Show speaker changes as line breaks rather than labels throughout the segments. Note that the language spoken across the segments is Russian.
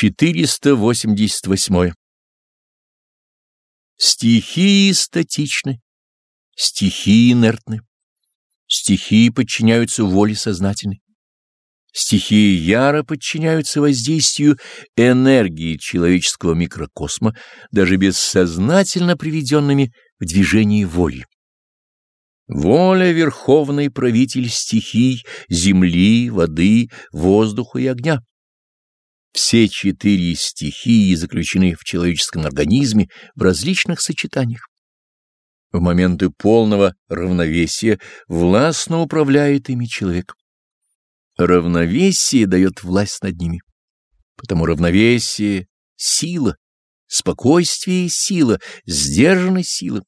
488. Стихии статичны, стихии инертны, стихии подчиняются воле сознательной. Стихии яро подчиняются воздействию энергии человеческого микрокосма, даже бессознательно приведенными в движение воли. Воля — верховный правитель стихий земли, воды, воздуха и огня. Все четыре стихии заключены в человеческом организме в различных сочетаниях. В моменты полного равновесия властно управляет ими человек. Равновесие дает власть над ними. Потому равновесие — сила, спокойствие — сила, сдержанность — сила.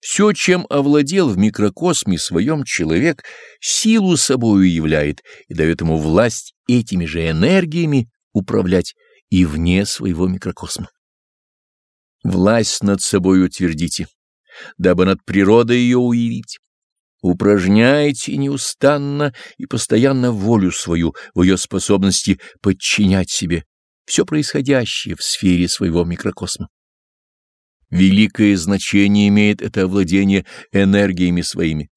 Все, чем овладел в микрокосме своем человек, силу собою являет и дает ему власть этими же энергиями управлять и вне своего микрокосма. Власть над собой утвердите, дабы над природой ее уявить. Упражняйте неустанно и постоянно волю свою в ее способности подчинять себе все происходящее в сфере своего микрокосма. Великое значение имеет это овладение энергиями своими.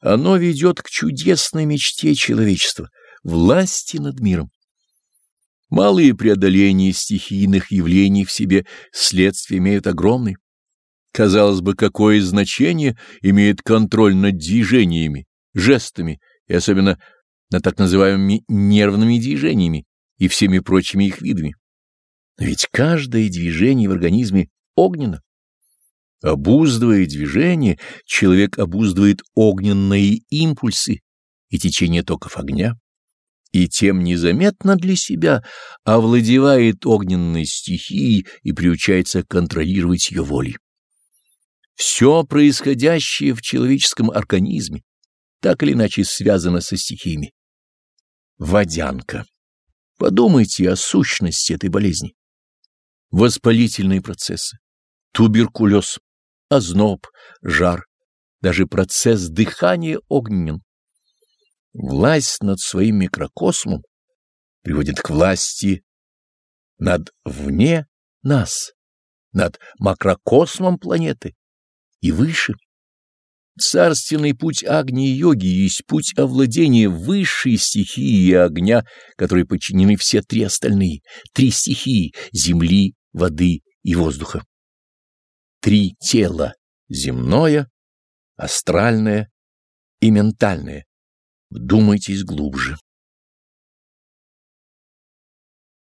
Оно ведет к чудесной мечте человечества, власти над миром. Малые преодоления стихийных явлений в себе следствие имеют огромные. Казалось бы, какое значение имеет контроль над движениями, жестами и особенно над так называемыми нервными движениями и всеми прочими их видами. Ведь каждое движение в организме огненно. Обуздывая движение, человек обуздывает огненные импульсы и течение токов огня и тем незаметно для себя овладевает огненной стихией и приучается контролировать ее волей. Все происходящее в человеческом организме так или иначе связано со стихиями. Водянка. Подумайте о сущности этой болезни. Воспалительные процессы, туберкулез, озноб, жар, даже процесс дыхания огненен. Власть над своим микрокосмом приводит к власти над вне нас, над макрокосмом планеты и выше. Царственный путь Агни-йоги есть путь овладения высшей стихии огня, которой подчинены все три остальные, три стихии — земли, воды и воздуха. Три тела — земное, астральное и ментальное Вдумайтесь глубже.